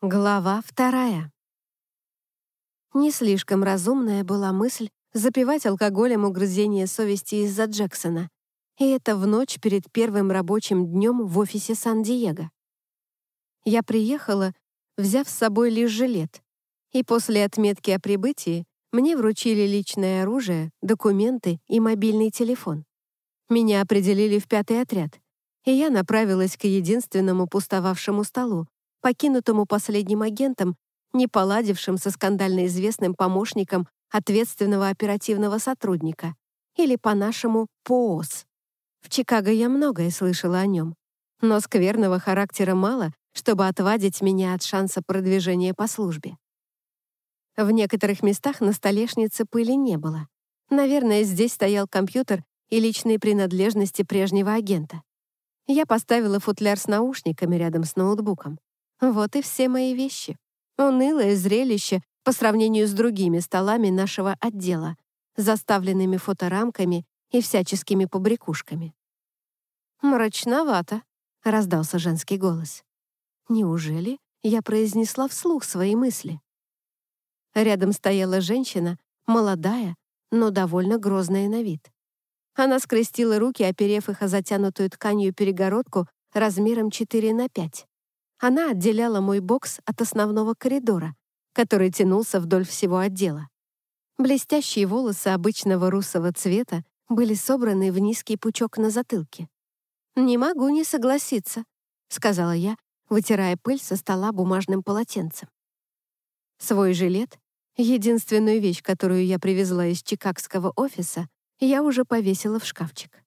Глава вторая. Не слишком разумная была мысль запивать алкоголем угрызение совести из-за Джексона, и это в ночь перед первым рабочим днем в офисе Сан-Диего. Я приехала, взяв с собой лишь жилет, и после отметки о прибытии мне вручили личное оружие, документы и мобильный телефон. Меня определили в пятый отряд, и я направилась к единственному пустовавшему столу, покинутому последним агентом, не поладившим со скандально известным помощником ответственного оперативного сотрудника, или по-нашему ПООС. В Чикаго я многое слышала о нем, но скверного характера мало, чтобы отвадить меня от шанса продвижения по службе. В некоторых местах на столешнице пыли не было. Наверное, здесь стоял компьютер и личные принадлежности прежнего агента. Я поставила футляр с наушниками рядом с ноутбуком. Вот и все мои вещи. Унылое зрелище по сравнению с другими столами нашего отдела, заставленными фоторамками и всяческими побрякушками. «Мрачновато», — раздался женский голос. «Неужели я произнесла вслух свои мысли?» Рядом стояла женщина, молодая, но довольно грозная на вид. Она скрестила руки, оперев их о затянутую тканью перегородку размером 4 на 5. Она отделяла мой бокс от основного коридора, который тянулся вдоль всего отдела. Блестящие волосы обычного русого цвета были собраны в низкий пучок на затылке. «Не могу не согласиться», — сказала я, вытирая пыль со стола бумажным полотенцем. Свой жилет, единственную вещь, которую я привезла из чикагского офиса, я уже повесила в шкафчик.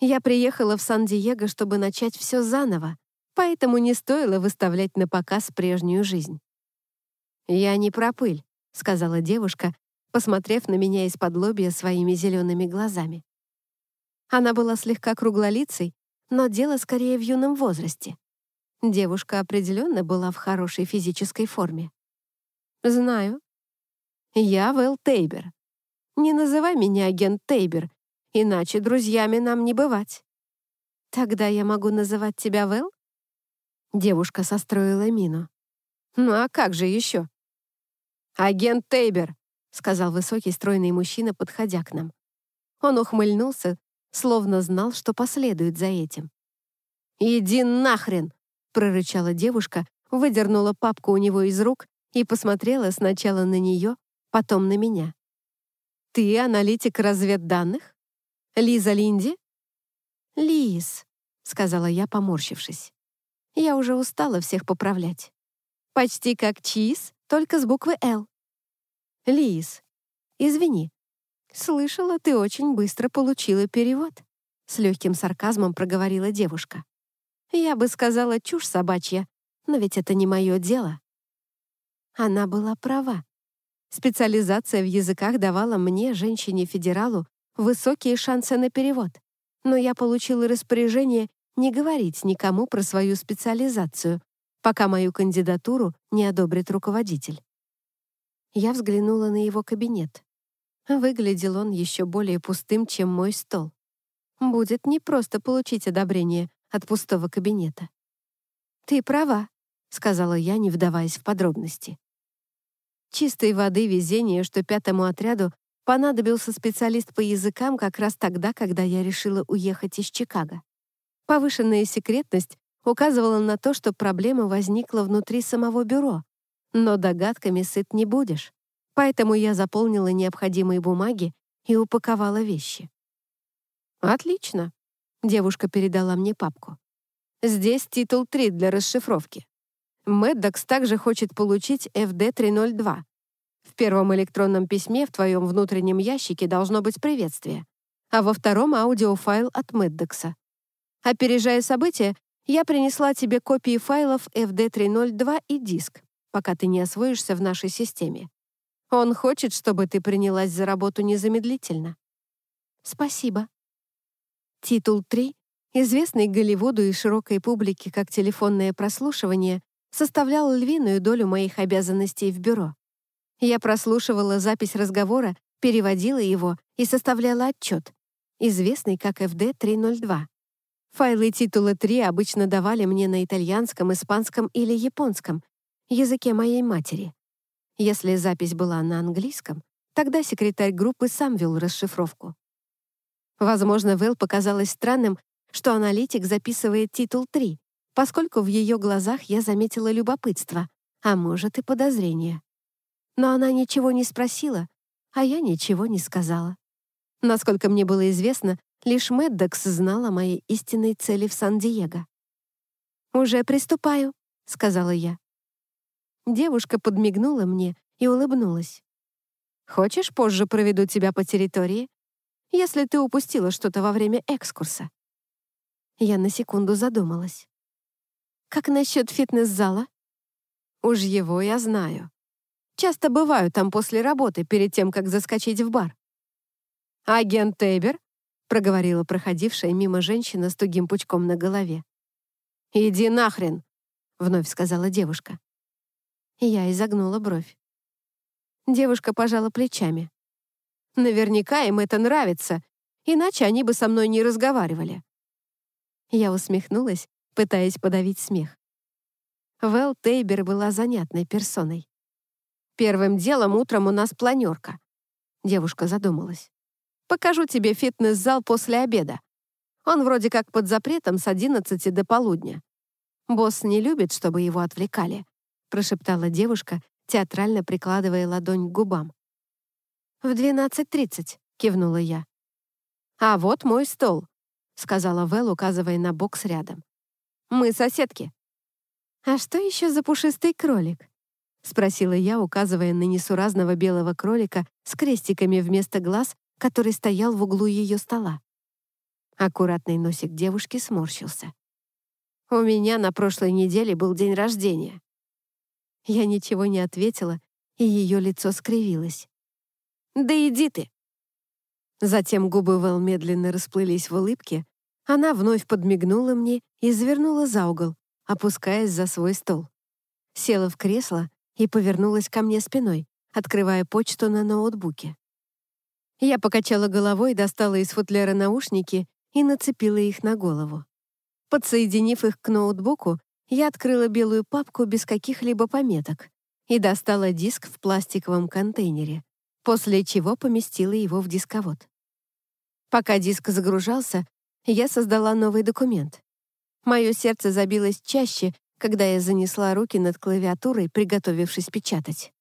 Я приехала в Сан-Диего, чтобы начать все заново, поэтому не стоило выставлять на показ прежнюю жизнь. «Я не про пыль», — сказала девушка, посмотрев на меня из-под лобья своими зелеными глазами. Она была слегка круглолицей, но дело скорее в юном возрасте. Девушка определенно была в хорошей физической форме. «Знаю. Я Вэл Тейбер. Не называй меня агент Тейбер, иначе друзьями нам не бывать». «Тогда я могу называть тебя Вэл?» Девушка состроила мину. «Ну а как же еще?» «Агент Тейбер», — сказал высокий стройный мужчина, подходя к нам. Он ухмыльнулся, словно знал, что последует за этим. «Иди нахрен!» — прорычала девушка, выдернула папку у него из рук и посмотрела сначала на нее, потом на меня. «Ты аналитик разведданных? Лиза Линди?» «Лиз», — сказала я, поморщившись. Я уже устала всех поправлять. Почти как чиз, только с буквы «Л». Лиз, извини. Слышала, ты очень быстро получила перевод. С легким сарказмом проговорила девушка. Я бы сказала чушь собачья, но ведь это не мое дело. Она была права. Специализация в языках давала мне, женщине-федералу, высокие шансы на перевод. Но я получила распоряжение не говорить никому про свою специализацию, пока мою кандидатуру не одобрит руководитель. Я взглянула на его кабинет. Выглядел он еще более пустым, чем мой стол. Будет непросто получить одобрение от пустого кабинета. «Ты права», — сказала я, не вдаваясь в подробности. Чистой воды везение, что пятому отряду понадобился специалист по языкам как раз тогда, когда я решила уехать из Чикаго. Повышенная секретность указывала на то, что проблема возникла внутри самого бюро, но догадками сыт не будешь, поэтому я заполнила необходимые бумаги и упаковала вещи. «Отлично», — девушка передала мне папку. «Здесь титул 3 для расшифровки. Мэддокс также хочет получить FD-302. В первом электронном письме в твоем внутреннем ящике должно быть приветствие, а во втором — аудиофайл от Мэддокса. Опережая события, я принесла тебе копии файлов FD302 и диск, пока ты не освоишься в нашей системе. Он хочет, чтобы ты принялась за работу незамедлительно. Спасибо. Титул 3, известный Голливуду и широкой публике как телефонное прослушивание, составлял львиную долю моих обязанностей в бюро. Я прослушивала запись разговора, переводила его и составляла отчет, известный как FD-302. Файлы титула 3 обычно давали мне на итальянском, испанском или японском, языке моей матери. Если запись была на английском, тогда секретарь группы сам вел расшифровку. Возможно, Вэл показалось странным, что аналитик записывает титул 3, поскольку в ее глазах я заметила любопытство, а может и подозрение. Но она ничего не спросила, а я ничего не сказала. Насколько мне было известно, лишь Мэддокс знал о моей истинной цели в Сан-Диего. «Уже приступаю», — сказала я. Девушка подмигнула мне и улыбнулась. «Хочешь, позже проведу тебя по территории, если ты упустила что-то во время экскурса?» Я на секунду задумалась. «Как насчет фитнес-зала?» «Уж его я знаю. Часто бываю там после работы, перед тем, как заскочить в бар». «Агент Тейбер?» — проговорила проходившая мимо женщина с тугим пучком на голове. «Иди нахрен!» — вновь сказала девушка. Я изогнула бровь. Девушка пожала плечами. «Наверняка им это нравится, иначе они бы со мной не разговаривали. Я усмехнулась, пытаясь подавить смех. Вэл Тейбер была занятной персоной. «Первым делом утром у нас планерка», — девушка задумалась. «Покажу тебе фитнес-зал после обеда. Он вроде как под запретом с 11 до полудня. Босс не любит, чтобы его отвлекали», — прошептала девушка, театрально прикладывая ладонь к губам. «В 12.30», — кивнула я. «А вот мой стол», сказала Вэл, указывая на бокс рядом. «Мы соседки». «А что еще за пушистый кролик?» — спросила я, указывая на несуразного белого кролика с крестиками вместо глаз, который стоял в углу ее стола. Аккуратный носик девушки сморщился. «У меня на прошлой неделе был день рождения». Я ничего не ответила, и ее лицо скривилось. «Да иди ты!» Затем губы Вэл медленно расплылись в улыбке, она вновь подмигнула мне и завернула за угол, опускаясь за свой стол. Села в кресло и повернулась ко мне спиной, открывая почту на ноутбуке. Я покачала головой, достала из футляра наушники и нацепила их на голову. Подсоединив их к ноутбуку, я открыла белую папку без каких-либо пометок и достала диск в пластиковом контейнере, после чего поместила его в дисковод. Пока диск загружался, я создала новый документ. Мое сердце забилось чаще, когда я занесла руки над клавиатурой, приготовившись печатать.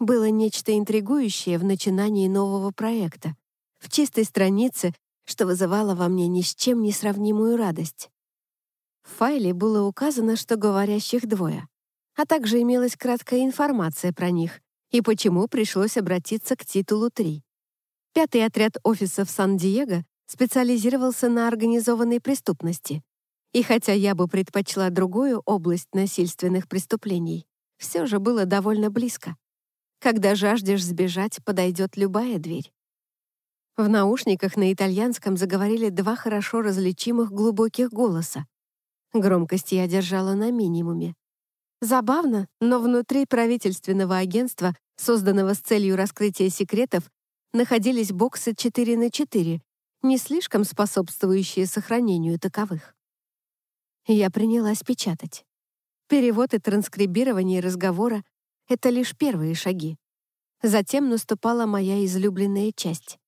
Было нечто интригующее в начинании нового проекта, в чистой странице, что вызывало во мне ни с чем не сравнимую радость. В файле было указано, что говорящих двое, а также имелась краткая информация про них и почему пришлось обратиться к титулу 3. Пятый отряд офисов Сан-Диего специализировался на организованной преступности. И хотя я бы предпочла другую область насильственных преступлений, все же было довольно близко. Когда жаждешь сбежать, подойдет любая дверь. В наушниках на итальянском заговорили два хорошо различимых глубоких голоса. Громкость я держала на минимуме. Забавно, но внутри правительственного агентства, созданного с целью раскрытия секретов, находились боксы 4 на 4, не слишком способствующие сохранению таковых. Я принялась печатать. Перевод и транскрибирование разговора — это лишь первые шаги. Затем наступала моя излюбленная часть.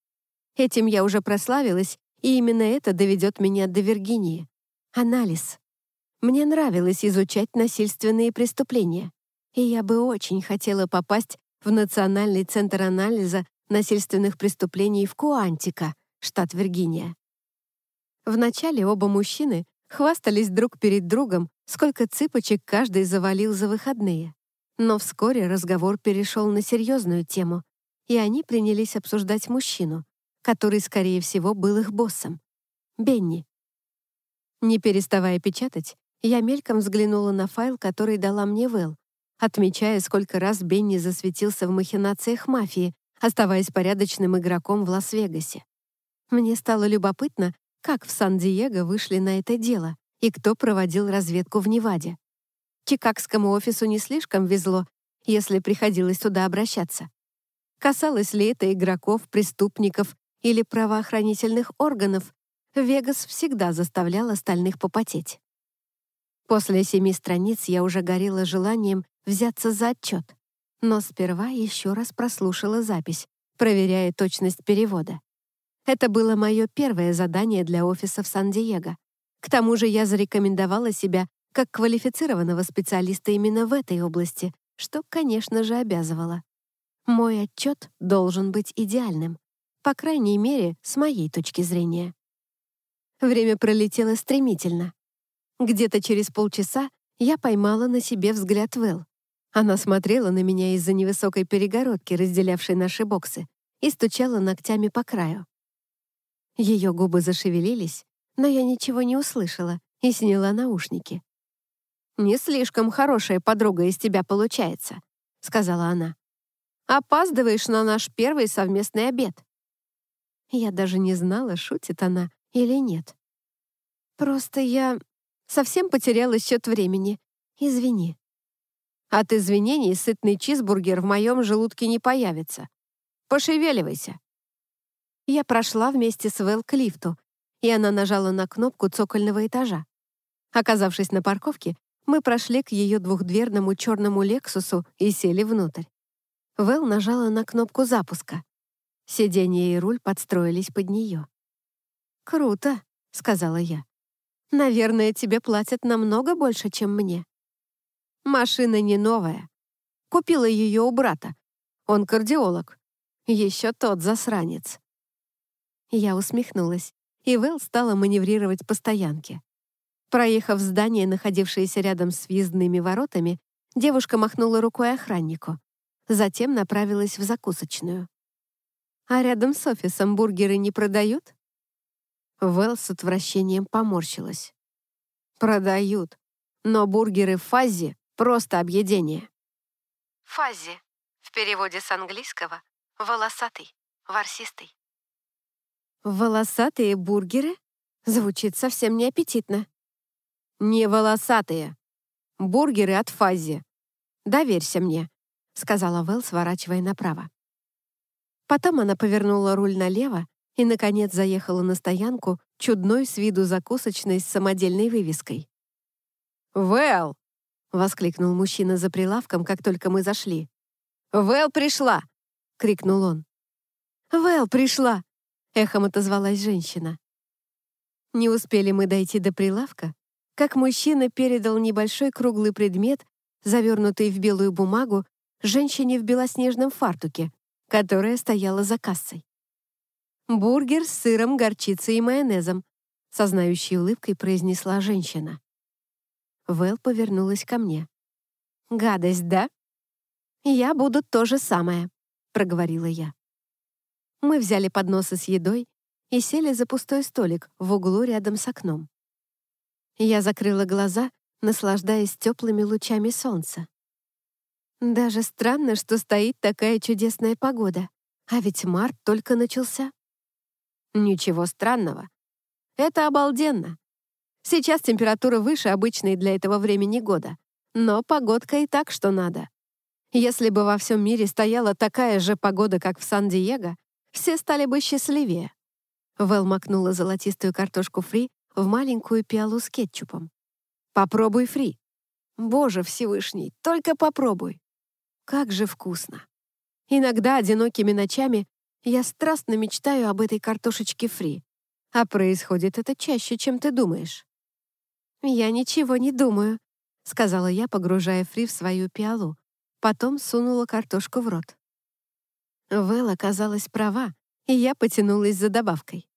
Этим я уже прославилась, и именно это доведет меня до Виргинии. Анализ. Мне нравилось изучать насильственные преступления, и я бы очень хотела попасть в Национальный центр анализа насильственных преступлений в Куантика — штат Виргиния. Вначале оба мужчины хвастались друг перед другом, сколько цыпочек каждый завалил за выходные. Но вскоре разговор перешел на серьезную тему, и они принялись обсуждать мужчину, который, скорее всего, был их боссом — Бенни. Не переставая печатать, я мельком взглянула на файл, который дала мне Вэл, отмечая, сколько раз Бенни засветился в махинациях мафии, оставаясь порядочным игроком в Лас-Вегасе. Мне стало любопытно, как в Сан-Диего вышли на это дело и кто проводил разведку в Неваде. Чикагскому офису не слишком везло, если приходилось туда обращаться. Касалось ли это игроков, преступников или правоохранительных органов, Вегас всегда заставлял остальных попотеть. После семи страниц я уже горела желанием взяться за отчет, но сперва еще раз прослушала запись, проверяя точность перевода. Это было мое первое задание для офиса в Сан-Диего. К тому же я зарекомендовала себя как квалифицированного специалиста именно в этой области, что, конечно же, обязывало. Мой отчет должен быть идеальным, по крайней мере, с моей точки зрения. Время пролетело стремительно. Где-то через полчаса я поймала на себе взгляд Вэл. Она смотрела на меня из-за невысокой перегородки, разделявшей наши боксы, и стучала ногтями по краю. Ее губы зашевелились, но я ничего не услышала и сняла наушники. «Не слишком хорошая подруга из тебя получается», — сказала она. «Опаздываешь на наш первый совместный обед». Я даже не знала, шутит она или нет. «Просто я совсем потеряла счет времени. Извини». «От извинений сытный чизбургер в моем желудке не появится. Пошевеливайся». Я прошла вместе с Вэл к лифту, и она нажала на кнопку цокольного этажа. Оказавшись на парковке, мы прошли к ее двухдверному черному «Лексусу» и сели внутрь. Вэл нажала на кнопку запуска. Сиденье и руль подстроились под нее. «Круто», — сказала я. «Наверное, тебе платят намного больше, чем мне». «Машина не новая. Купила ее у брата. Он кардиолог. Еще тот засранец». Я усмехнулась, и Вэл стала маневрировать по стоянке. Проехав здание, находившееся рядом с въездными воротами, девушка махнула рукой охраннику. Затем направилась в закусочную. «А рядом с офисом бургеры не продают?» Вэл с отвращением поморщилась. «Продают. Но бургеры в фазе — просто объедение». Фази. В переводе с английского — волосатый, ворсистый. «Волосатые бургеры?» Звучит совсем неаппетитно. «Не волосатые. Бургеры от Фази. Доверься мне», — сказала Вэл, сворачивая направо. Потом она повернула руль налево и, наконец, заехала на стоянку чудной с виду закусочной с самодельной вывеской. «Вэл!» — воскликнул мужчина за прилавком, как только мы зашли. «Вэл пришла!» — крикнул он. «Вэл пришла!» — эхом отозвалась женщина. Не успели мы дойти до прилавка, как мужчина передал небольшой круглый предмет, завернутый в белую бумагу, женщине в белоснежном фартуке, которая стояла за кассой. «Бургер с сыром, горчицей и майонезом», со знающей улыбкой произнесла женщина. Вэл повернулась ко мне. «Гадость, да?» «Я буду то же самое», — проговорила я. Мы взяли подносы с едой и сели за пустой столик в углу рядом с окном. Я закрыла глаза, наслаждаясь теплыми лучами солнца. Даже странно, что стоит такая чудесная погода, а ведь март только начался. Ничего странного. Это обалденно. Сейчас температура выше обычной для этого времени года, но погодка и так, что надо. Если бы во всем мире стояла такая же погода, как в Сан-Диего, все стали бы счастливее. Вэл макнула золотистую картошку фри в маленькую пиалу с кетчупом. «Попробуй фри». «Боже Всевышний, только попробуй». Как же вкусно. Иногда одинокими ночами я страстно мечтаю об этой картошечке фри. А происходит это чаще, чем ты думаешь. «Я ничего не думаю», — сказала я, погружая фри в свою пиалу. Потом сунула картошку в рот. Вэл оказалась права, и я потянулась за добавкой.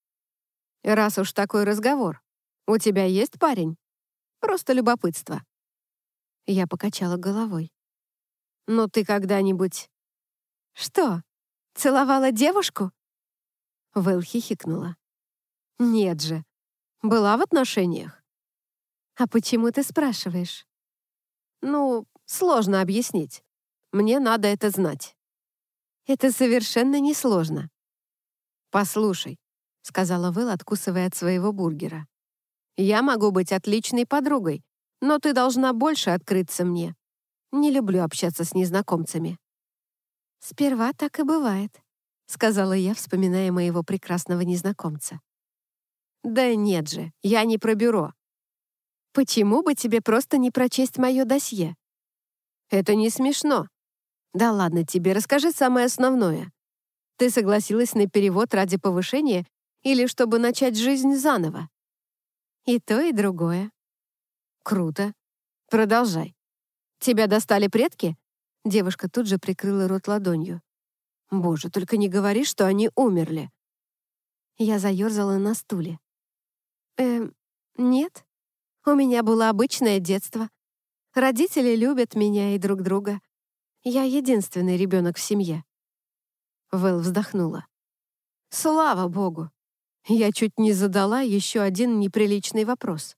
«Раз уж такой разговор, у тебя есть парень? Просто любопытство». Я покачала головой. «Ну ты когда-нибудь...» «Что, целовала девушку?» Вэл хихикнула. «Нет же. Была в отношениях?» «А почему ты спрашиваешь?» «Ну, сложно объяснить. Мне надо это знать». «Это совершенно несложно». «Послушай», — сказала Вэл, откусывая от своего бургера. Я могу быть отличной подругой, но ты должна больше открыться мне. Не люблю общаться с незнакомцами». «Сперва так и бывает», — сказала я, вспоминая моего прекрасного незнакомца. «Да нет же, я не про бюро. Почему бы тебе просто не прочесть мое досье?» Это не смешно. Да ладно тебе, расскажи самое основное. Ты согласилась на перевод ради повышения или чтобы начать жизнь заново? И то, и другое. Круто. Продолжай. Тебя достали предки? Девушка тут же прикрыла рот ладонью. Боже, только не говори, что они умерли. Я заерзала на стуле. Эм, нет. У меня было обычное детство. Родители любят меня и друг друга. Я единственный ребенок в семье. Вэл вздохнула. Слава богу. Я чуть не задала еще один неприличный вопрос.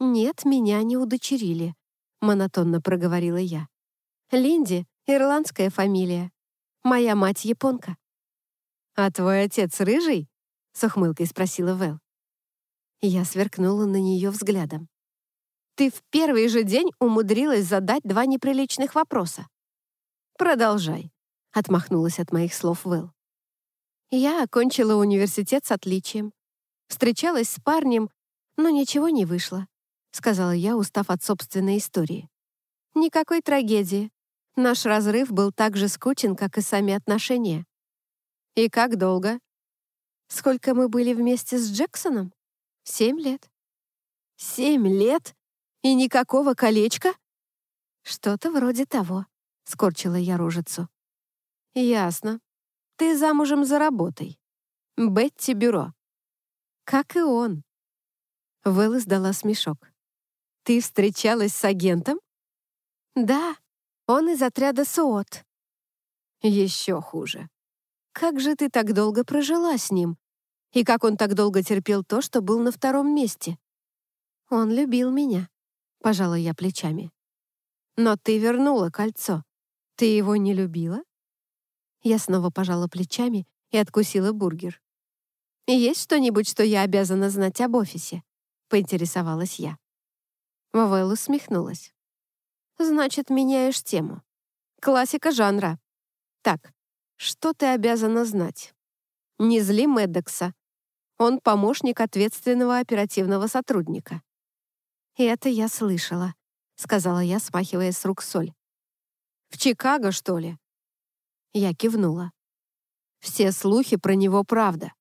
«Нет, меня не удочерили», — монотонно проговорила я. «Линди — ирландская фамилия. Моя мать японка». «А твой отец рыжий?» — с ухмылкой спросила Вэл. Я сверкнула на нее взглядом. «Ты в первый же день умудрилась задать два неприличных вопроса». «Продолжай», — отмахнулась от моих слов Вэл. Я окончила университет с отличием. Встречалась с парнем, но ничего не вышло, сказала я, устав от собственной истории. Никакой трагедии. Наш разрыв был так же скучен, как и сами отношения. И как долго? Сколько мы были вместе с Джексоном? Семь лет. Семь лет? И никакого колечка? Что-то вроде того, скорчила я рожицу. Ясно. Ты замужем за работой. Бетти Бюро. Как и он. Вэл издала смешок. Ты встречалась с агентом? Да, он из отряда СООТ. Еще хуже. Как же ты так долго прожила с ним? И как он так долго терпел то, что был на втором месте? Он любил меня, пожала я плечами. Но ты вернула кольцо. Ты его не любила? Я снова пожала плечами и откусила бургер. «Есть что-нибудь, что я обязана знать об офисе?» — поинтересовалась я. Вавел усмехнулась. «Значит, меняешь тему. Классика жанра. Так, что ты обязана знать? Не зли Меддекса. Он помощник ответственного оперативного сотрудника». «Это я слышала», — сказала я, смахивая с рук соль. «В Чикаго, что ли?» Я кивнула. Все слухи про него правда.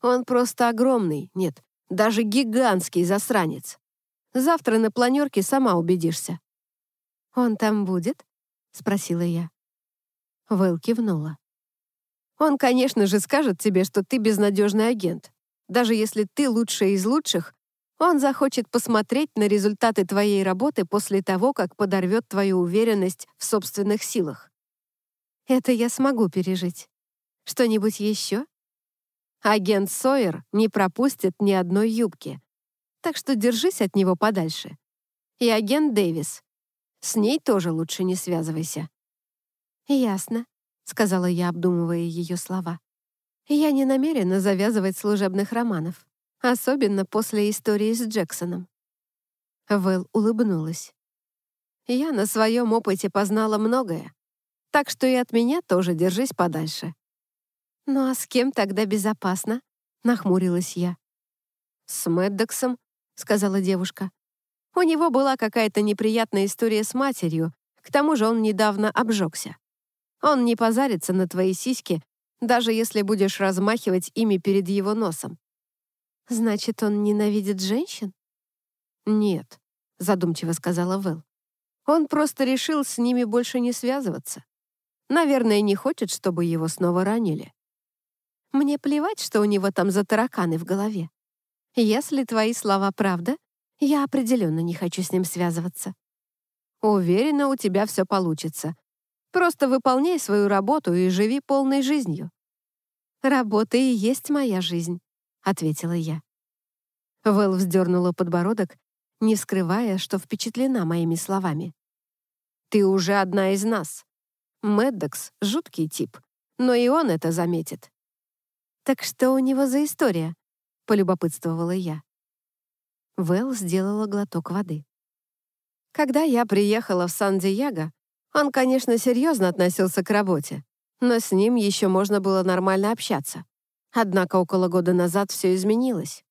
Он просто огромный, нет, даже гигантский засранец. Завтра на планерке сама убедишься. «Он там будет?» — спросила я. Вэл кивнула. «Он, конечно же, скажет тебе, что ты безнадежный агент. Даже если ты лучшая из лучших, он захочет посмотреть на результаты твоей работы после того, как подорвет твою уверенность в собственных силах. Это я смогу пережить. Что-нибудь еще? Агент Сойер не пропустит ни одной юбки. Так что держись от него подальше. И агент Дэвис. С ней тоже лучше не связывайся. «Ясно», — сказала я, обдумывая ее слова. «Я не намерена завязывать служебных романов, особенно после истории с Джексоном». Вэл улыбнулась. «Я на своем опыте познала многое. Так что и от меня тоже держись подальше». «Ну а с кем тогда безопасно?» — нахмурилась я. «С Мэддоксом», — сказала девушка. «У него была какая-то неприятная история с матерью, к тому же он недавно обжегся. Он не позарится на твои сиськи, даже если будешь размахивать ими перед его носом». «Значит, он ненавидит женщин?» «Нет», — задумчиво сказала Вэл. «Он просто решил с ними больше не связываться. Наверное, не хочет, чтобы его снова ранили. Мне плевать, что у него там за тараканы в голове. Если твои слова правда, я определенно не хочу с ним связываться. Уверена, у тебя все получится. Просто выполняй свою работу и живи полной жизнью. Работа и есть моя жизнь, ответила я. Вэл вздернула подбородок, не скрывая, что впечатлена моими словами. «Ты уже одна из нас. Мэддокс — жуткий тип, но и он это заметит. «Так что у него за история?» — полюбопытствовала я. Вэл сделала глоток воды. Когда я приехала в Сан-Диего, он, конечно, серьезно относился к работе, но с ним еще можно было нормально общаться. Однако около года назад все изменилось.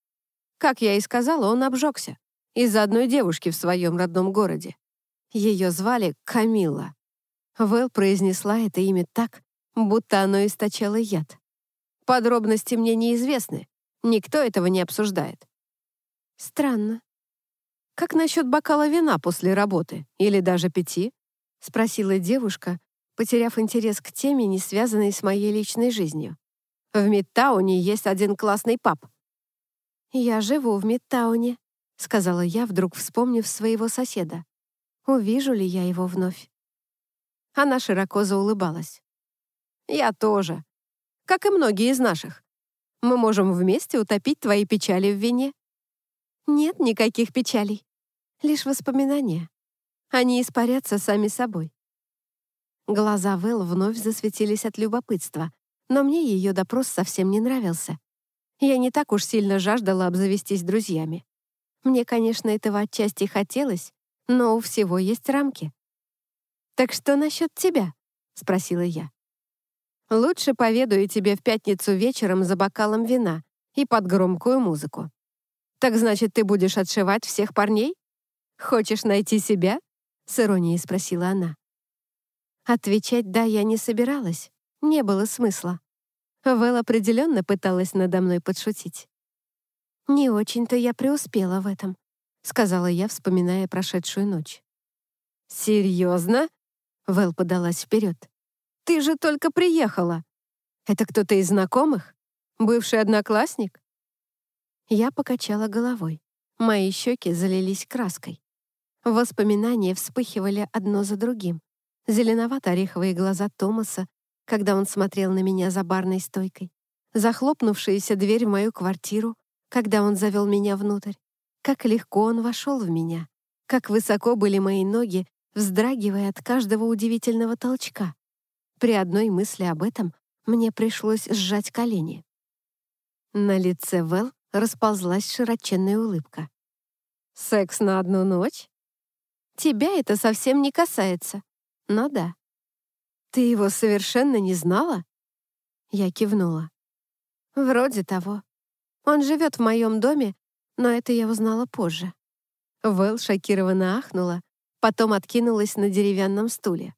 Как я и сказала, он обжегся из-за одной девушки в своем родном городе. Ее звали Камилла. Вэл произнесла это имя так, будто оно источало яд. Подробности мне неизвестны. Никто этого не обсуждает. Странно. Как насчет бокала вина после работы? Или даже пяти? Спросила девушка, потеряв интерес к теме, не связанной с моей личной жизнью. В Мидтауне есть один классный паб. «Я живу в Мидтауне», — сказала я, вдруг вспомнив своего соседа. «Увижу ли я его вновь?» Она широко заулыбалась. «Я тоже. Как и многие из наших. Мы можем вместе утопить твои печали в вине». «Нет никаких печалей. Лишь воспоминания. Они испарятся сами собой». Глаза Вэл вновь засветились от любопытства, но мне ее допрос совсем не нравился. Я не так уж сильно жаждала обзавестись друзьями. Мне, конечно, этого отчасти хотелось, но у всего есть рамки. «Так что насчет тебя?» — спросила я. «Лучше поведаю тебе в пятницу вечером за бокалом вина и под громкую музыку. Так значит, ты будешь отшивать всех парней? Хочешь найти себя?» — с иронией спросила она. Отвечать «да» я не собиралась. Не было смысла. Вэл определенно пыталась надо мной подшутить. «Не очень-то я преуспела в этом», — сказала я, вспоминая прошедшую ночь. «Серьезно?» — Вэл подалась вперед. «Ты же только приехала. Это кто-то из знакомых? Бывший одноклассник?» Я покачала головой. Мои щеки залились краской. Воспоминания вспыхивали одно за другим. Зеленовато-ореховые глаза Томаса когда он смотрел на меня за барной стойкой, захлопнувшаяся дверь в мою квартиру, когда он завел меня внутрь, как легко он вошел в меня, как высоко были мои ноги, вздрагивая от каждого удивительного толчка. При одной мысли об этом мне пришлось сжать колени. На лице Вэл расползлась широченная улыбка. «Секс на одну ночь? Тебя это совсем не касается. Но да, «Ты его совершенно не знала?» Я кивнула. «Вроде того. Он живет в моем доме, но это я узнала позже». Вэл шокированно ахнула, потом откинулась на деревянном стуле.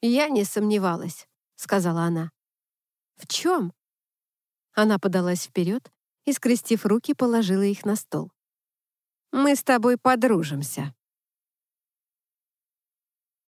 «Я не сомневалась», — сказала она. «В чем?» Она подалась вперед и, скрестив руки, положила их на стол. «Мы с тобой подружимся».